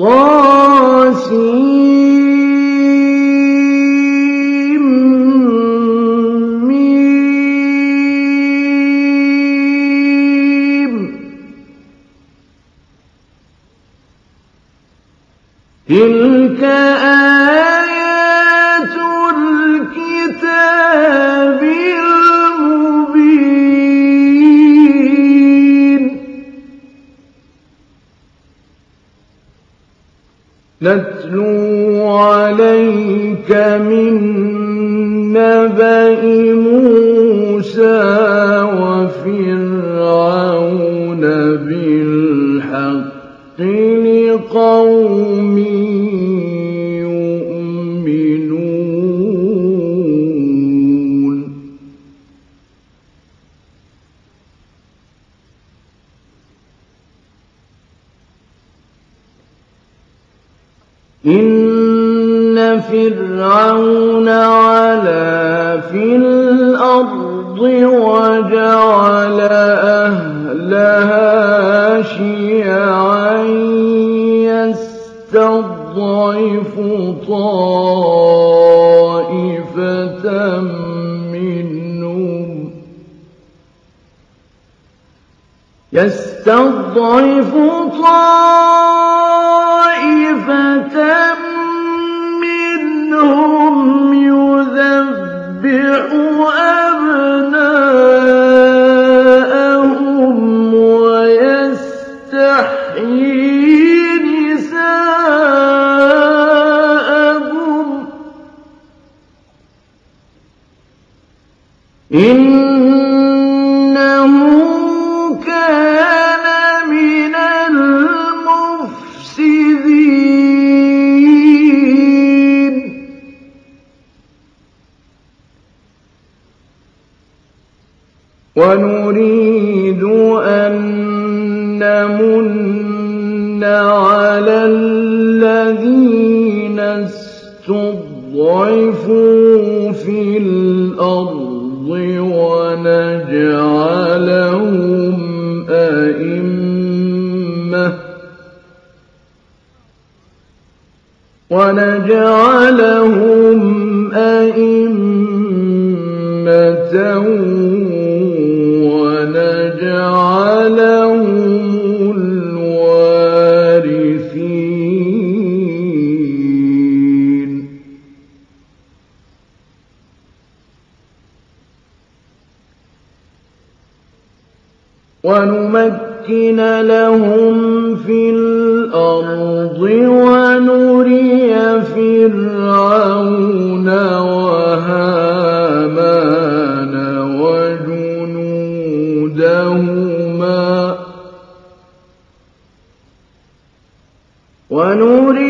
طاسمين فِرْعَوْنَ على فِي الْأَرْضِ وَجَعَلَ أَهْلَهَا شِيَعًا يَسْتَضْعِفُ طَائِفَةً مِّنْهُمْ. يَسْتَضْعِفُ طَائِفَةً الأرض ونجعلهم أئمة. ونجعلهم أئمة. نمكن لهم في الأرض ونري فرعون وهامان وجنودهما ونري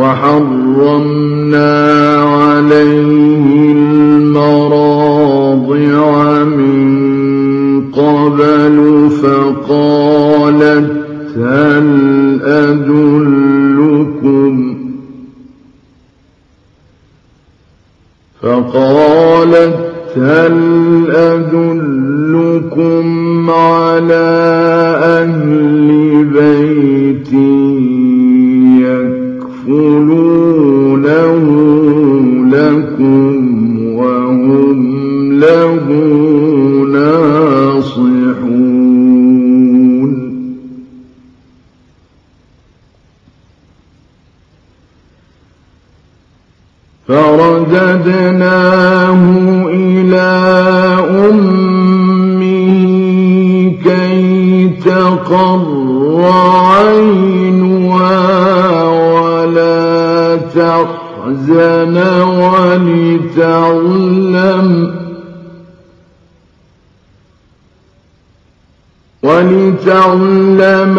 وحرمنا عليه إلى أمه كي ولا تحزن ولتعلم ولتعلم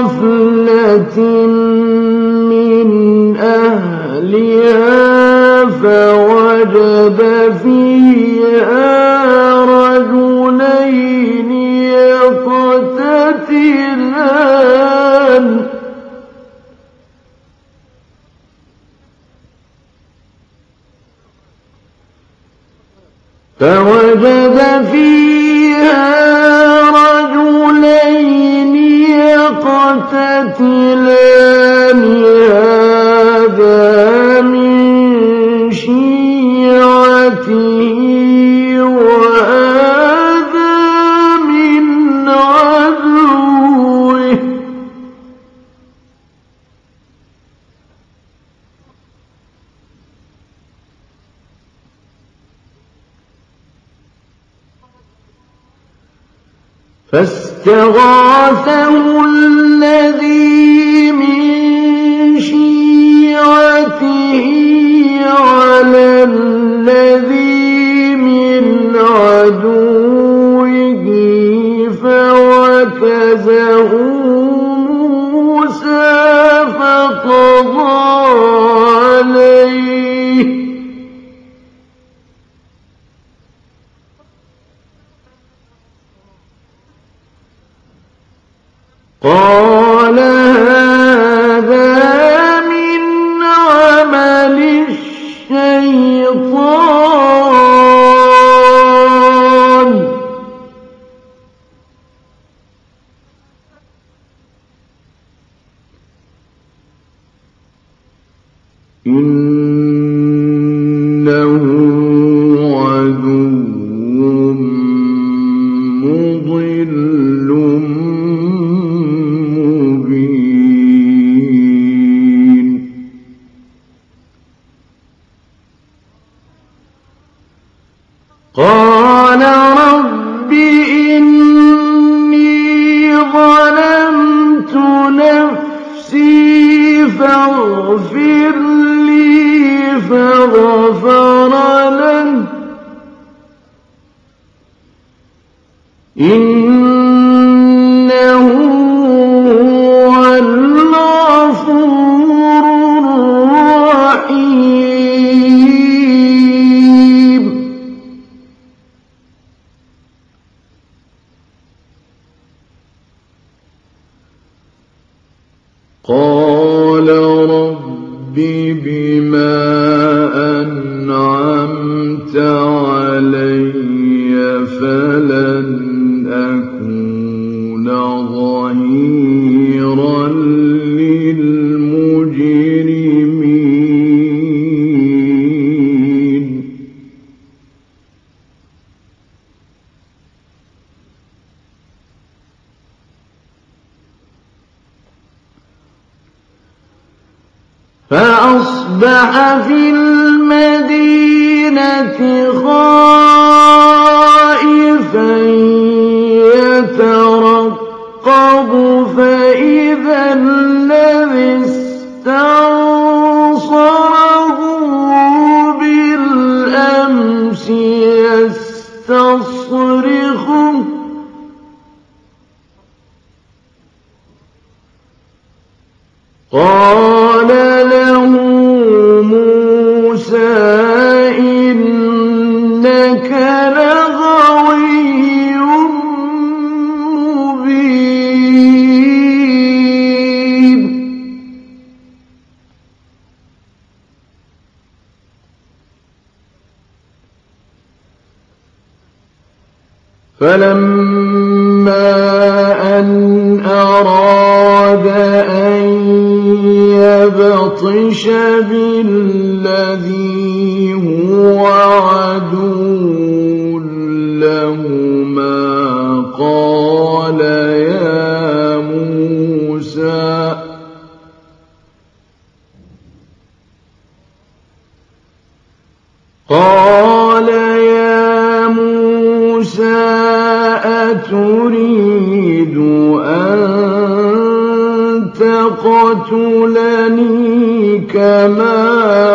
غفلة من فوجد فيها رجلين فوجد فيها تَتِلَانِ هَٰذَا مِن مِنْ ۖ فَاسْتَغَاثَهُ عليه إن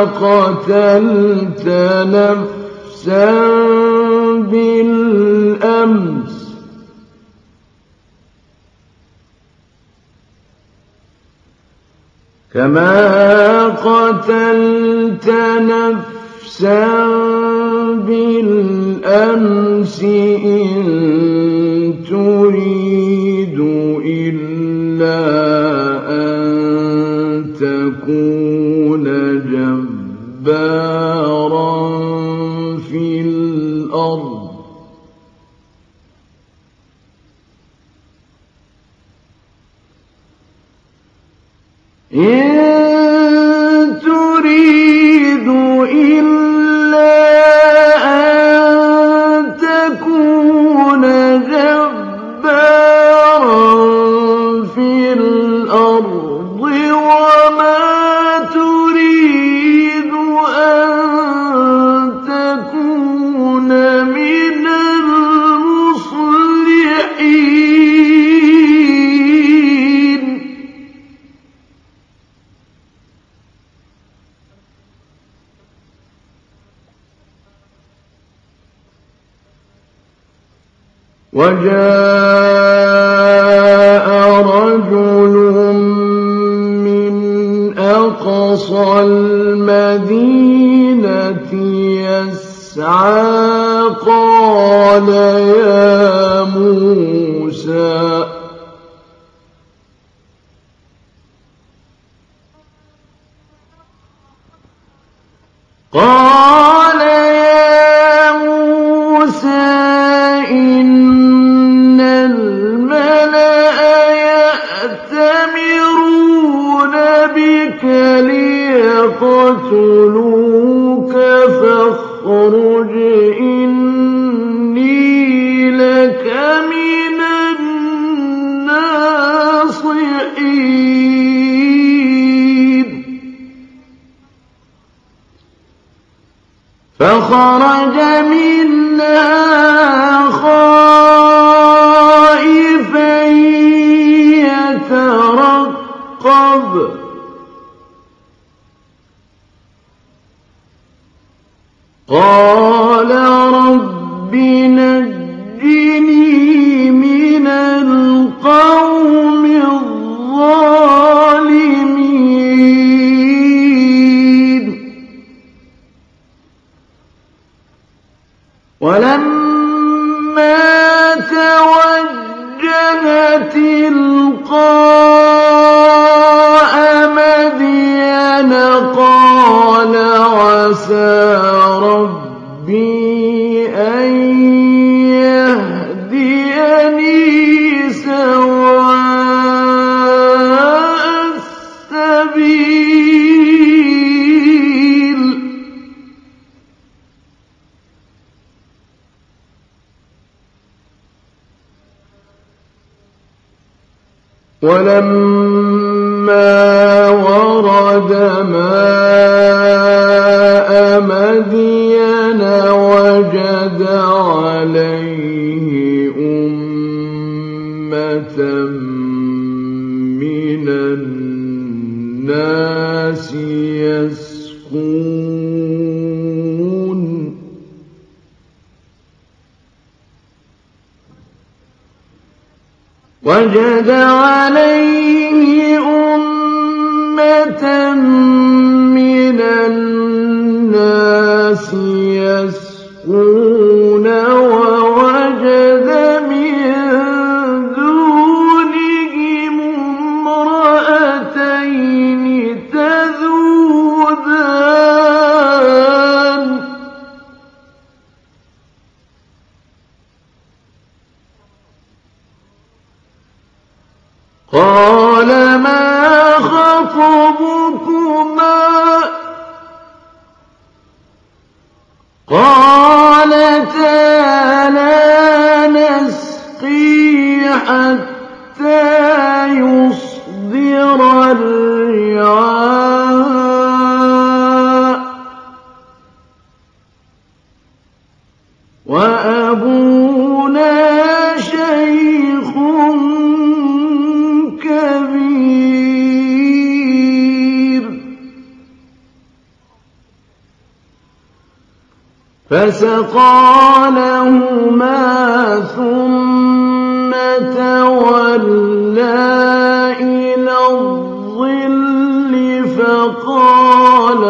قتلت نفسا بالأمس. كما قتلت نفسا بالأمس إن تريد إلا جبارا في الأرض Yeah. الأرض قال وجد على وَأَبُونَا شَيْخٌ كَبِيرٌ. فَسَقَىٰ لَهُمَا ثُمَّ تَوَلَّىٰ إِلَى الظِّلِّ فَقَالَ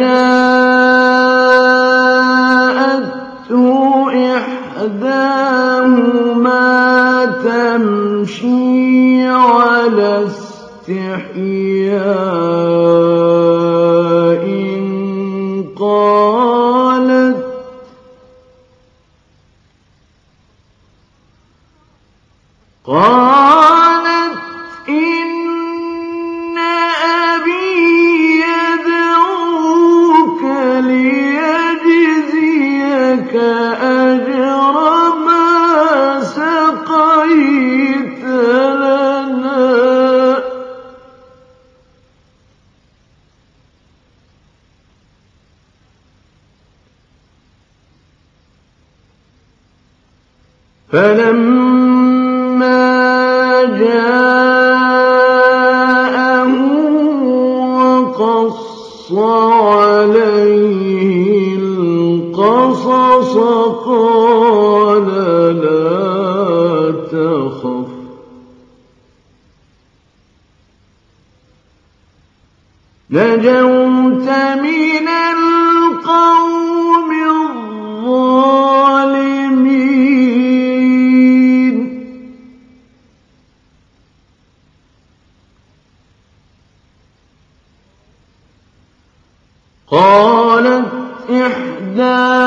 فَجَاءَتْهُ إِحْدَاهُمَا تَمْشِي عَلَى اسْتِحْيَاءٍ. نجوت من القوم الظالمين. قالت إحداهما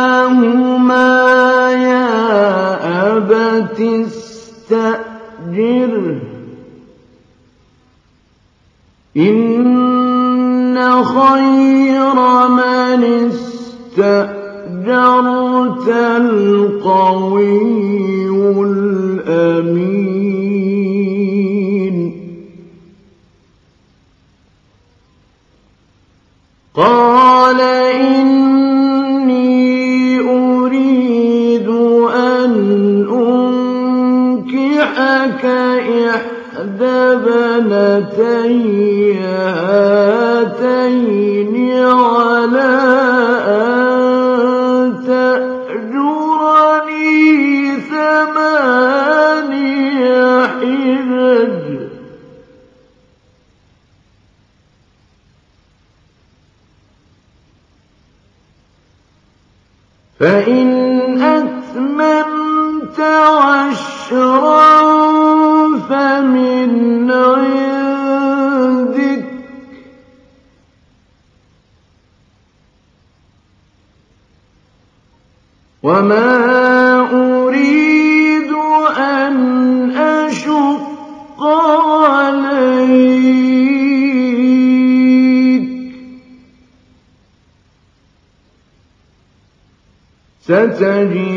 يا أبت استأجره إن خير من استأجرت القوي الأمين. قال إني أريد أن أنكحك إحدى بنتي على أن تأجرني حجج فإن وما أريد أن أشق عليك. ستجد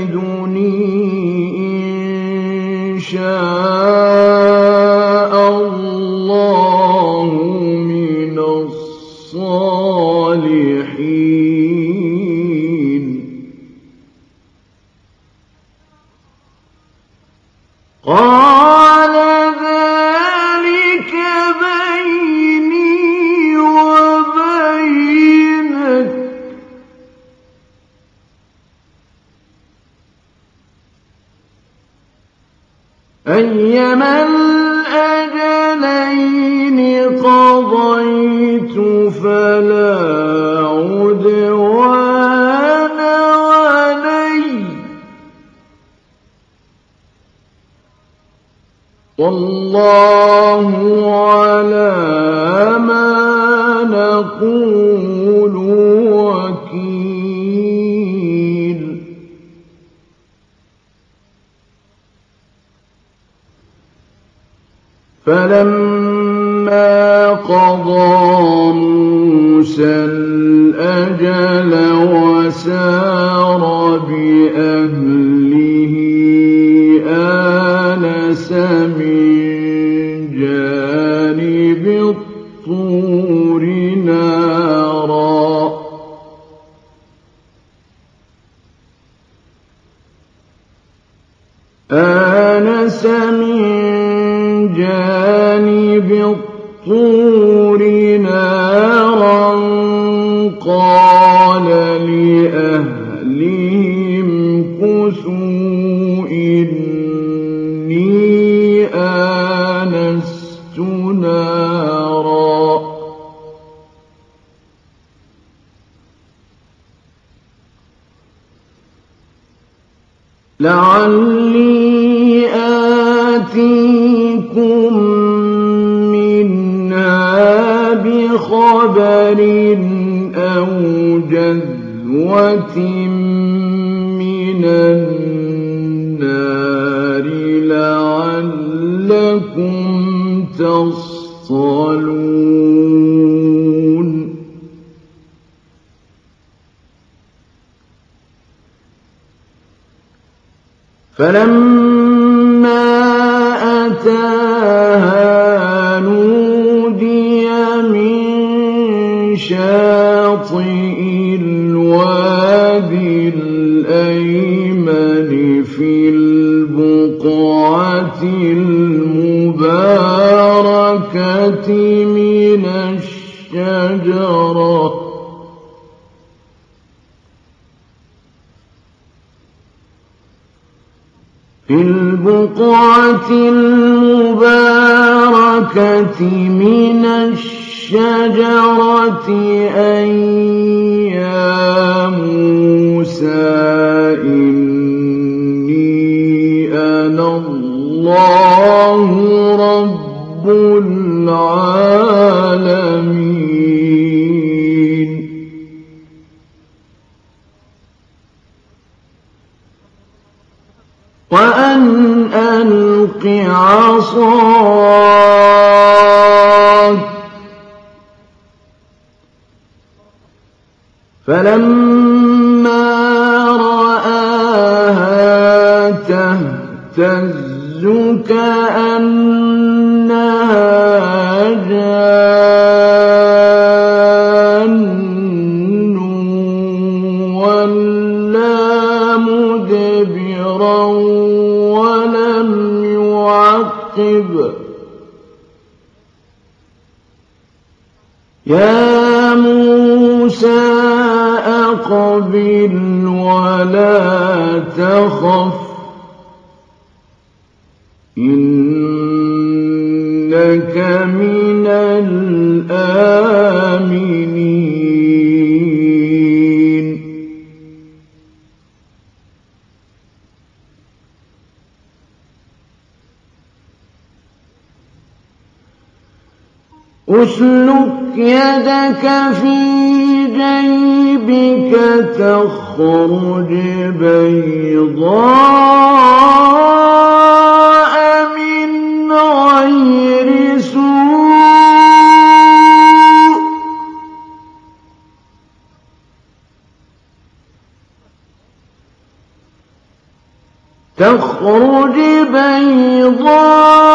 فلما قضى موسى الأجل وسار بأهله آنس من جانب الطور في عصاك. فلما رآها تهتز كأن فارتقب يا موسى أقبل ولا تخف. إنك من الآمنين. اسلك يدك في جيبك تخرج بيضاء من غير سوء. تخرج بيضاء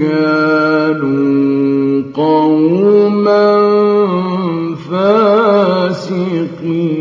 كانوا قوما فاسقين.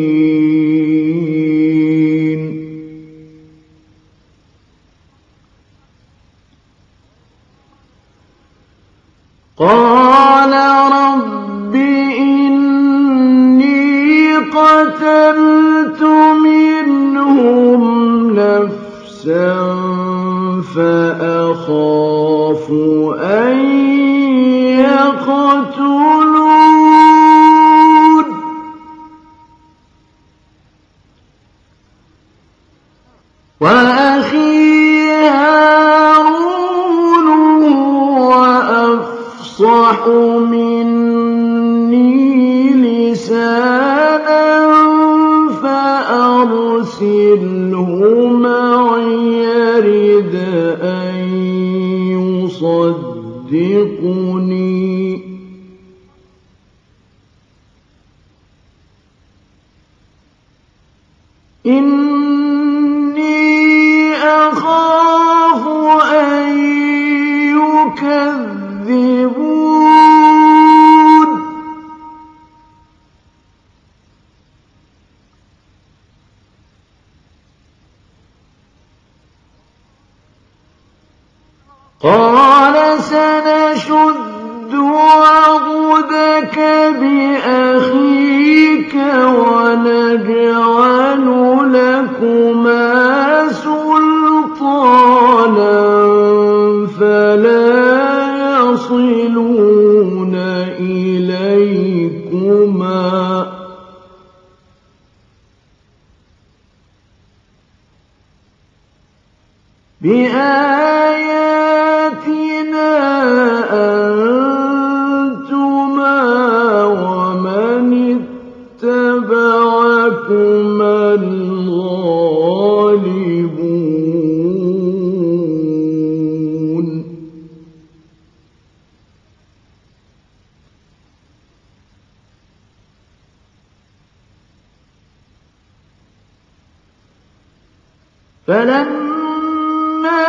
فَلَمَّا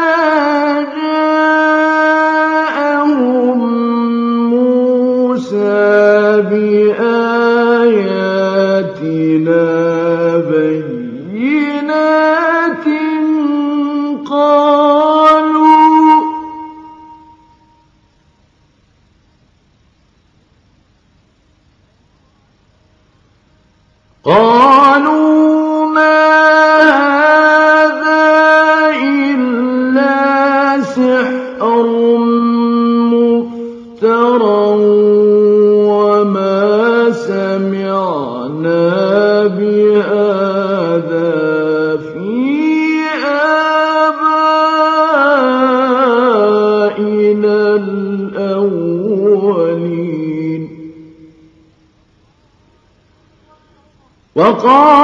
جَاءَهُم مُّوسَىٰ بِآيَاتِنَا بَيِّنَاتٍ قَالُوا وقال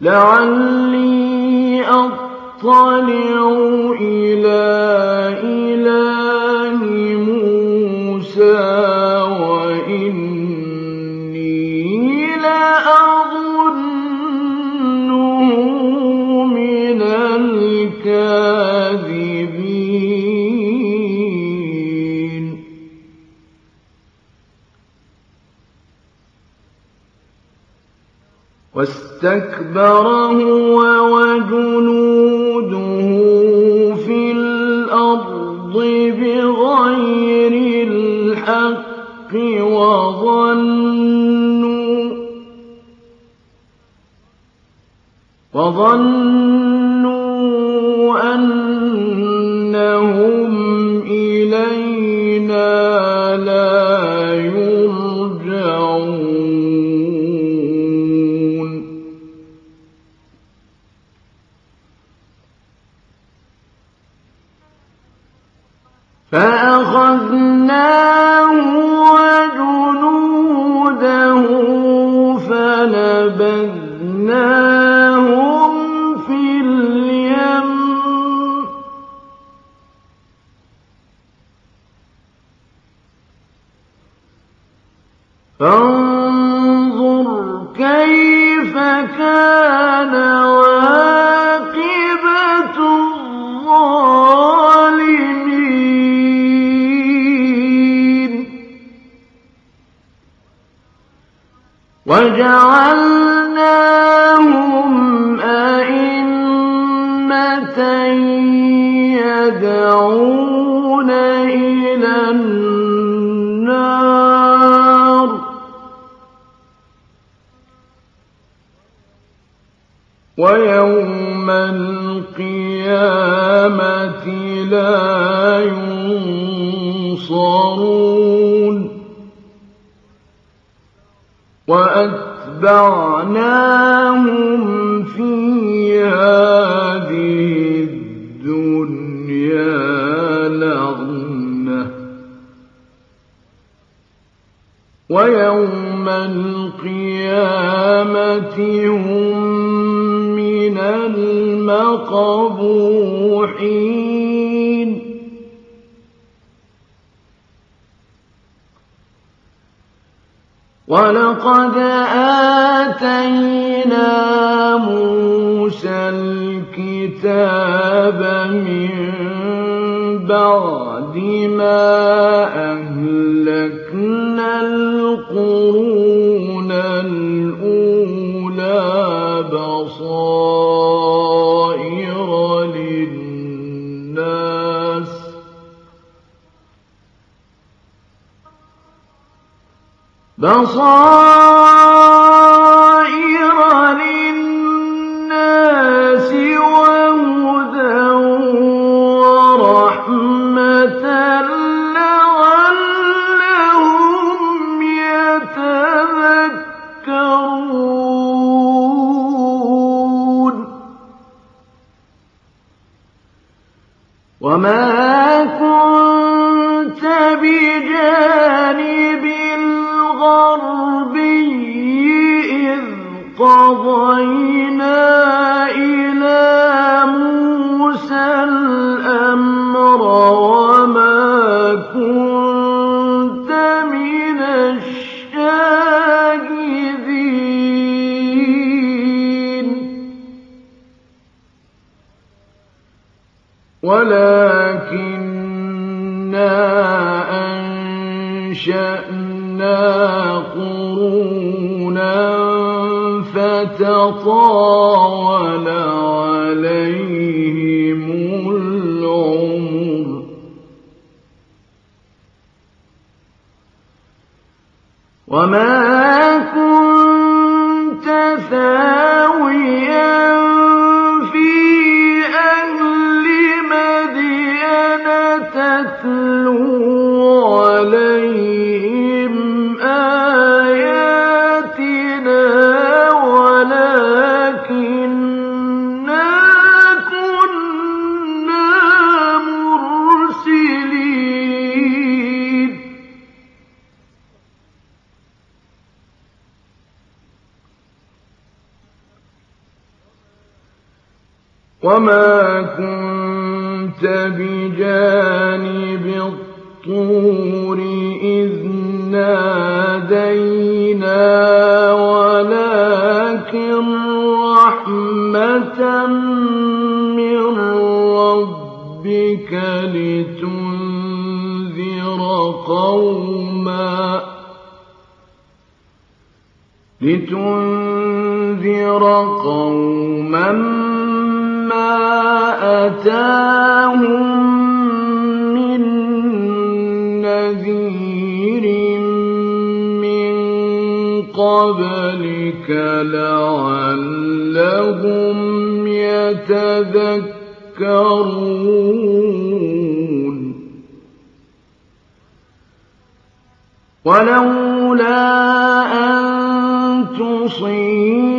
لعلي أطلع إلى فاستكبر هو وجنوده في الأرض بغير الحق وظنوا وظنوا أنهم ويوم القيامة هم من المقبوحين. ولقد آتينا موسى الكتاب من بعد ما أهلكنا القرون الأولى بصائر للناس بصائر وما كنت بجانب الغربي إذ قضينا إلى موسى الأمر ولكننا أنشأنا قرونا فتطاول عليهم العمر. وما وما كنت بجانب الطور إذ نادينا ولكن رحمة من ربك لتنذر قوما لتنذر قوما ما أتاهم من نذير من قبلك لعلهم يتذكرون. ولولا أن تصيبهم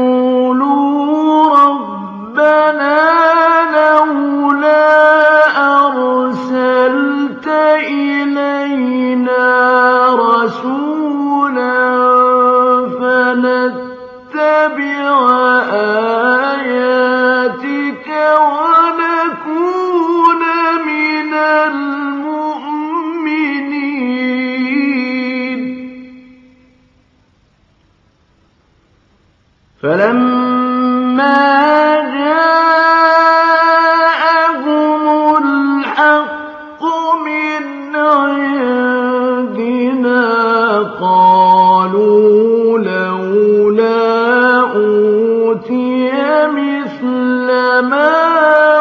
مثل ما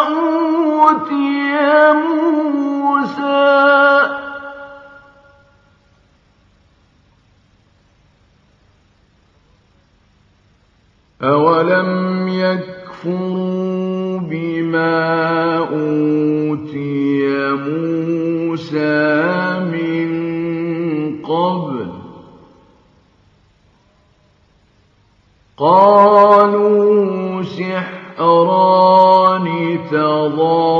أوتي موسى. أولم يكفروا بما أوتي موسى من قبل؟ قال قضى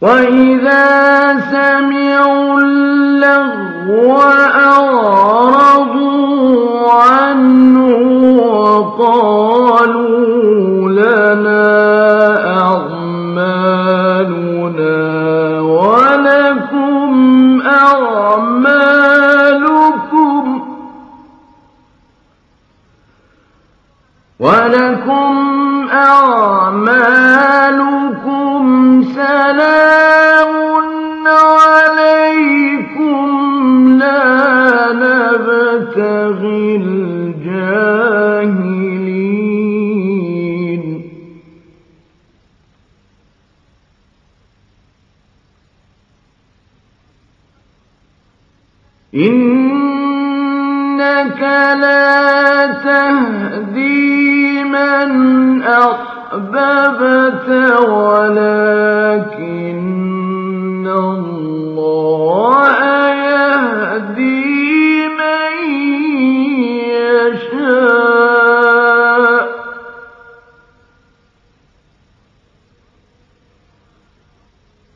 وإذا سمعوا عنه وقالوا الجاهلين إنك لا تهدي من أحببت ولكن الله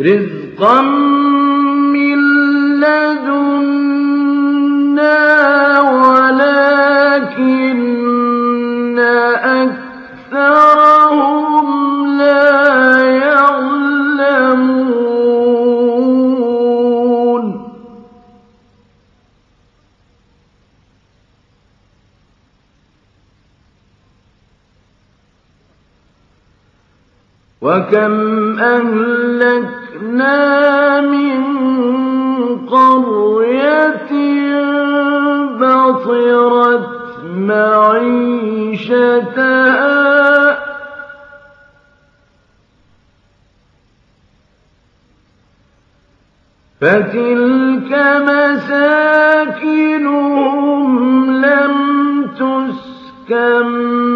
رزقا وكم أهلكنا من قرية بطرت معيشتها فتلك مساكنهم لم تسكن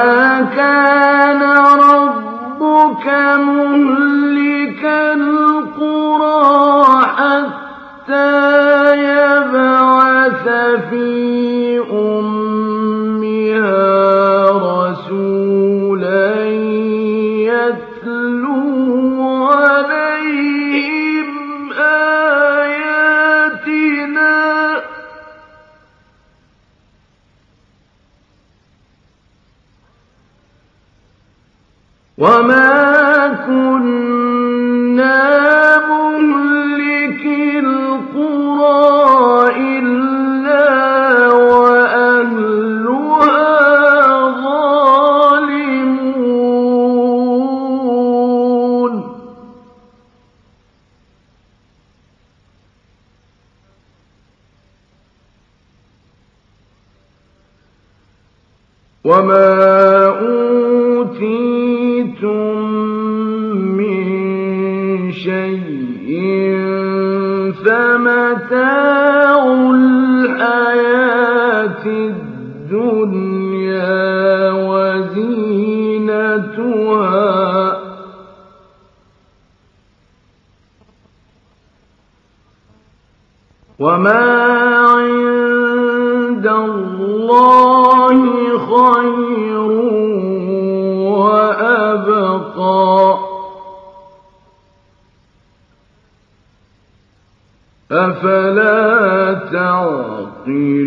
وما أوتيتم من شيء فمتاع الحياة الدنيا وزينتها وما أفلا تعقلون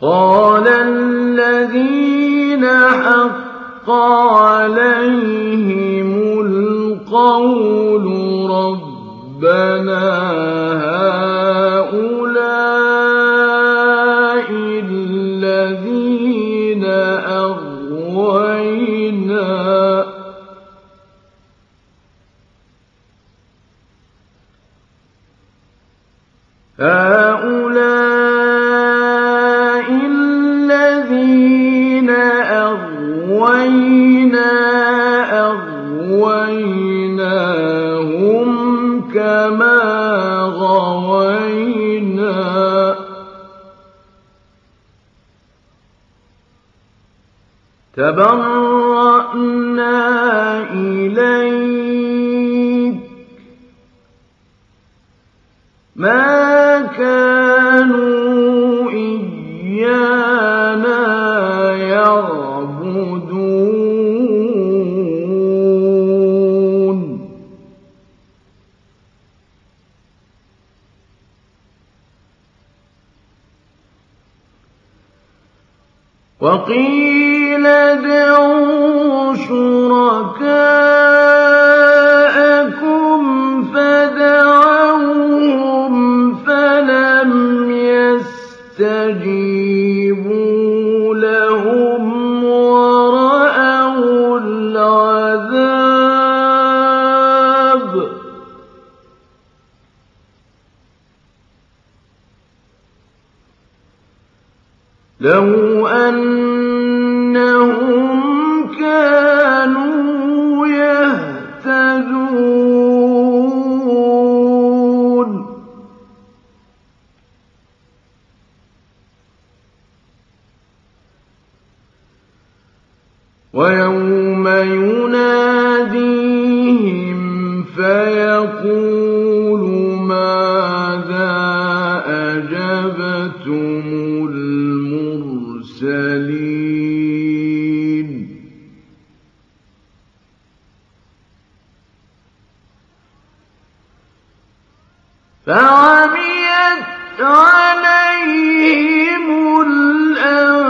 قال الذين حق عليهم القول ربنا فعميت عليهم الأنباء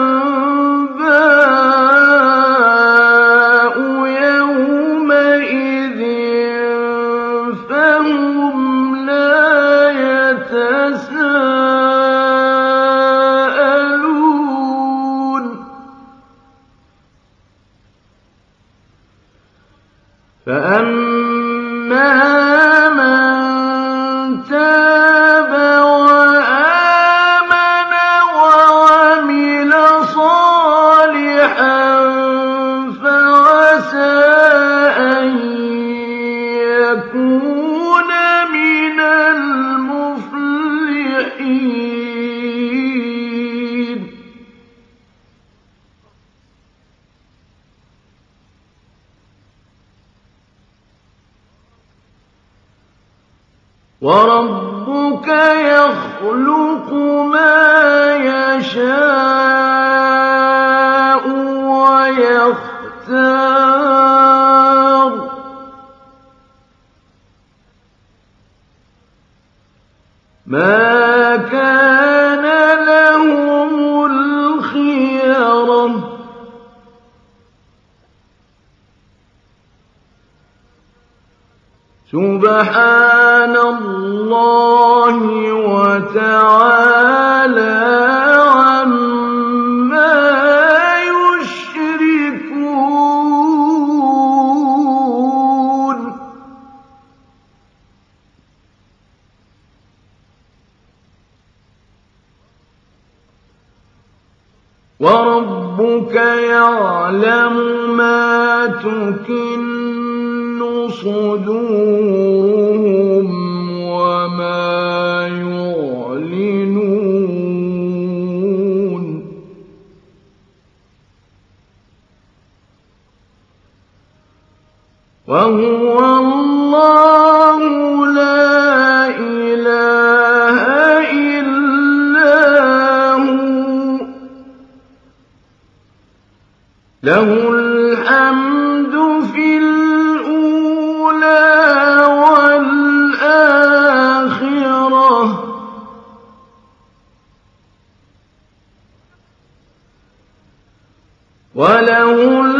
له الحمد في الأولى والآخرة. وله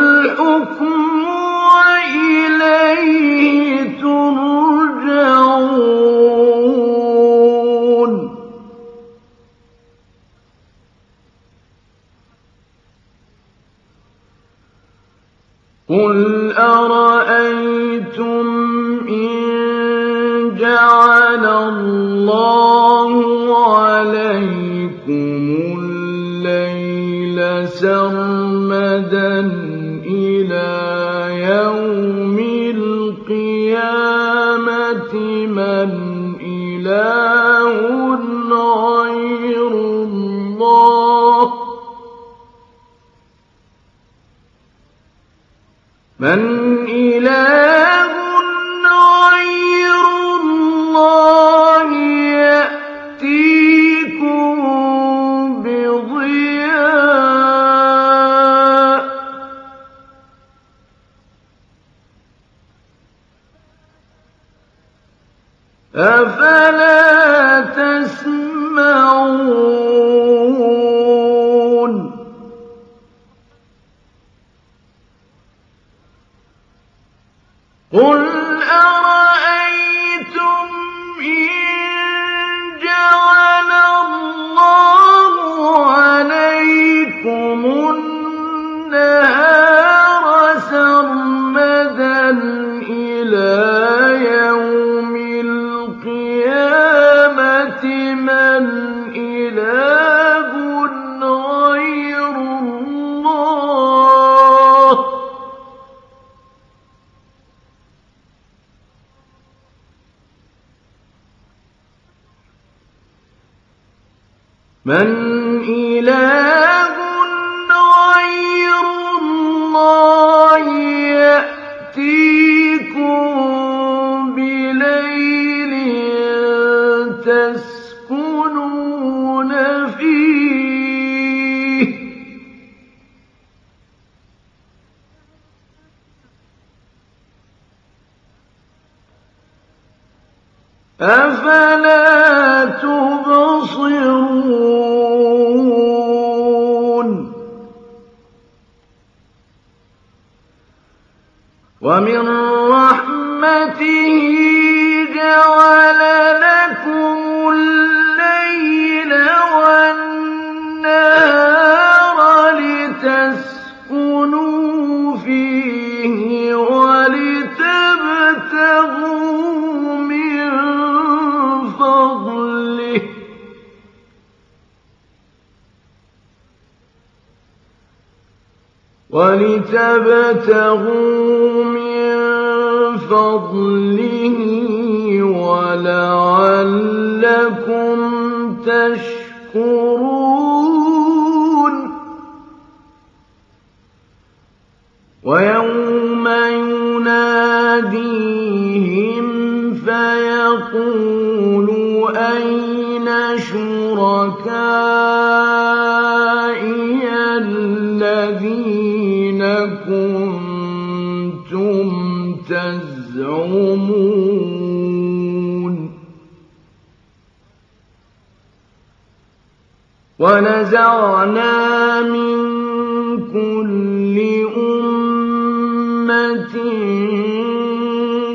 تسكنون فيه. أفلا تبصرون؟ ومن وَلِتَبْتَغُوا مِن فَضْلِهِ وَلَعَلَّكُمْ تَشْكُرُونَ. وَنَزَعْنَا مِن كُلِّ أُمَّةٍ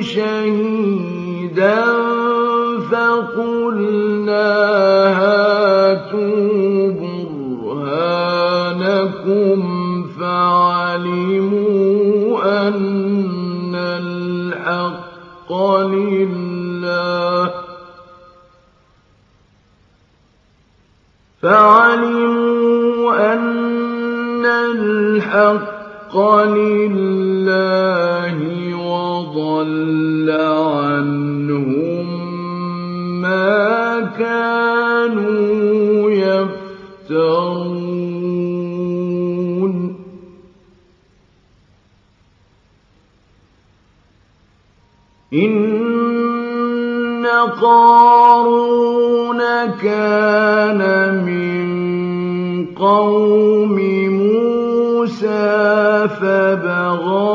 شَهِيدًا فَقُلْنَا هَاتُوا بُرْهَانَكُمْ فَعَلِمُوا أَنَّ الْحَقَّ لِلَّهِ وَضَلَّ عَنْهُم مَّا كَانُوا يَفْتَرُونَ. إِنَّ قَارُونَ كَانَ مِن قَوْمِ فَبَغَىٰ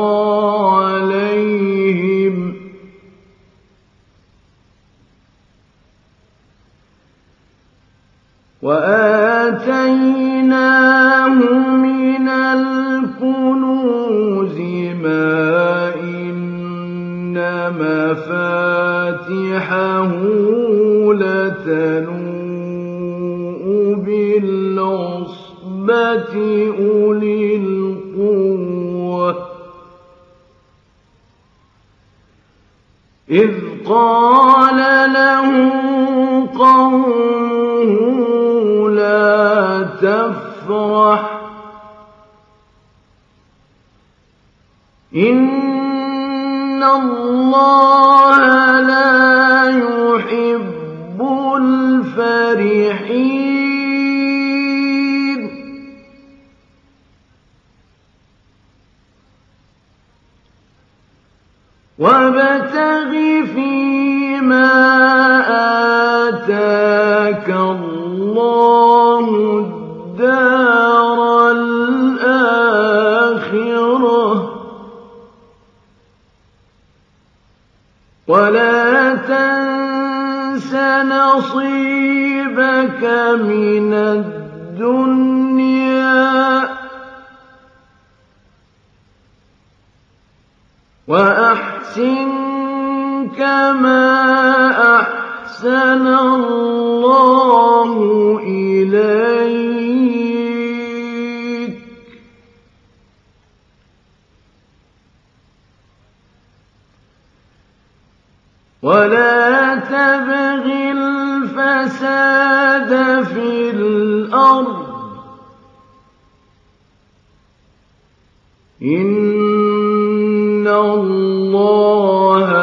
عَلَيْهِمْ ۖ. وَآتَيْنَاهُ مِنَ الْكُنُوزِ مَا إِنَّ مَفَاتِحَهُ لَتَنُوءُ بِالْعُصْبَةِ قَالَ لَهُ قَوْمُهُ لَا تَفْرَحْ ۖ. إِنَّ اللَّهَ لَا يُحِبُّ الْفَرِحِينَ. وَابْتَغِ فِيمَا آتَاكَ اللَّهُ الدَّارَ الْآخِرَةَ ۖ. وَلَا تَنسَ نَصِيبَكَ مِنَ الدُّنْيَا ۖ. كَمَا أَحْسَنَ اللَّهُ إِلَيْكَ ۖ. وَلَا تَبْغِ الْفَسَادَ فِي الْأَرْضِ ۖ. إِنَّ اللَّهَ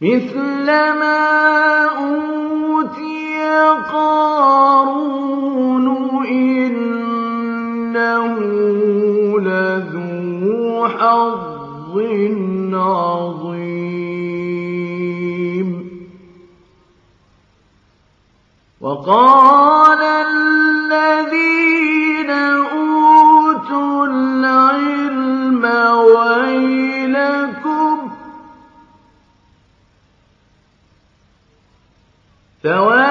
مِثْلَ مَا أُوتِيَ قَارُونُ إِنَّهُ لَذُو حَظٍّ عَظِيمٍ. وقال سواء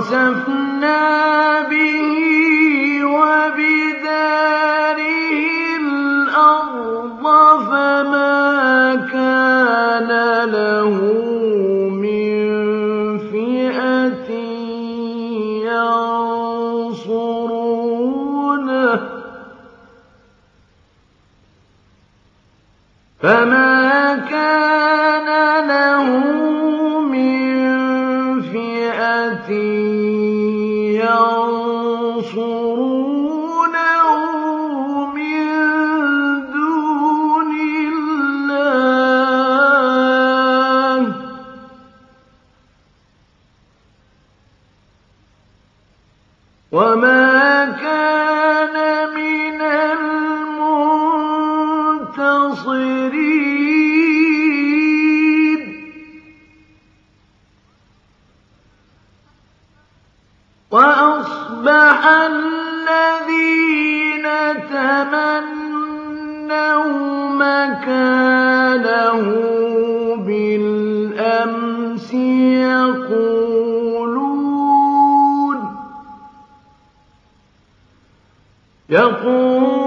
فخسفنا به وبداره الأرض فما كان له من فئة ينصرونه فما مكانه بالأمس يقولون, يقولون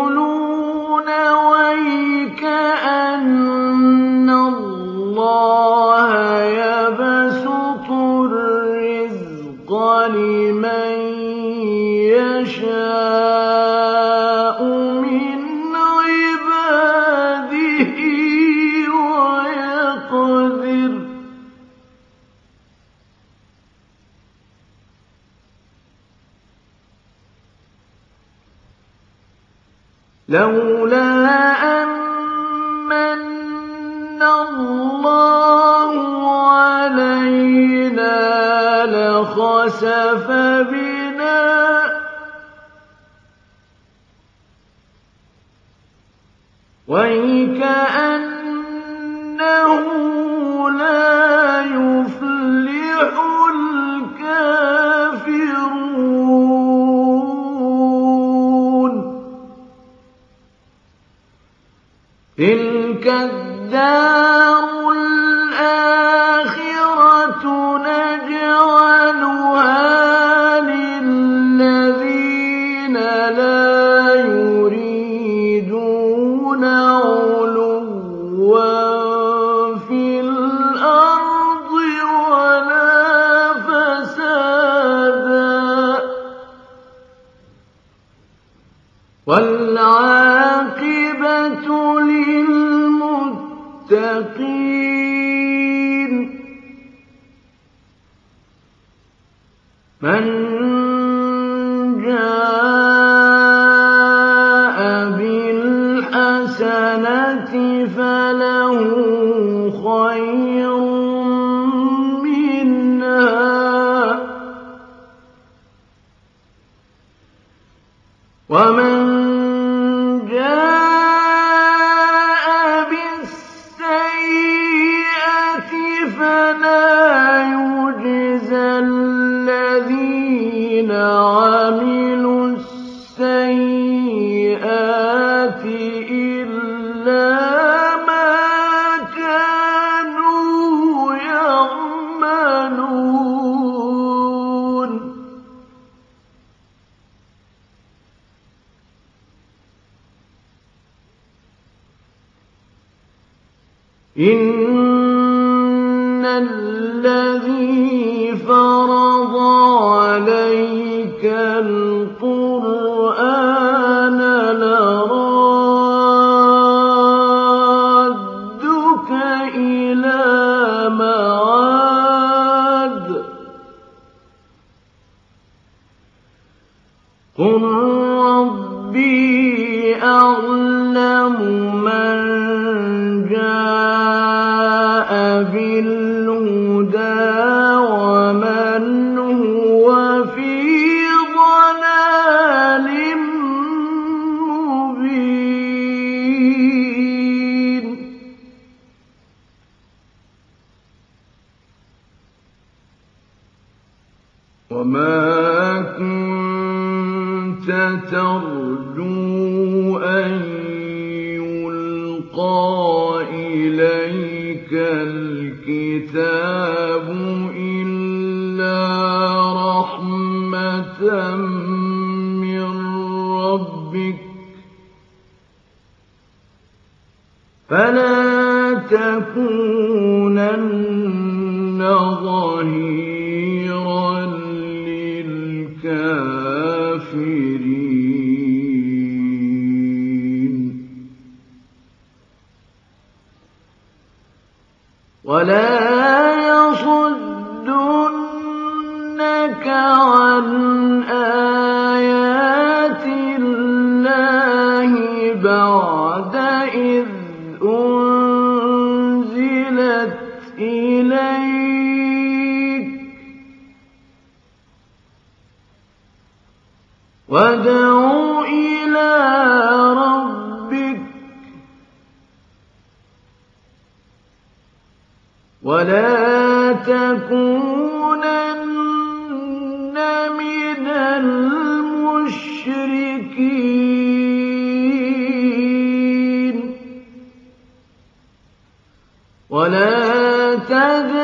إن ولا تذر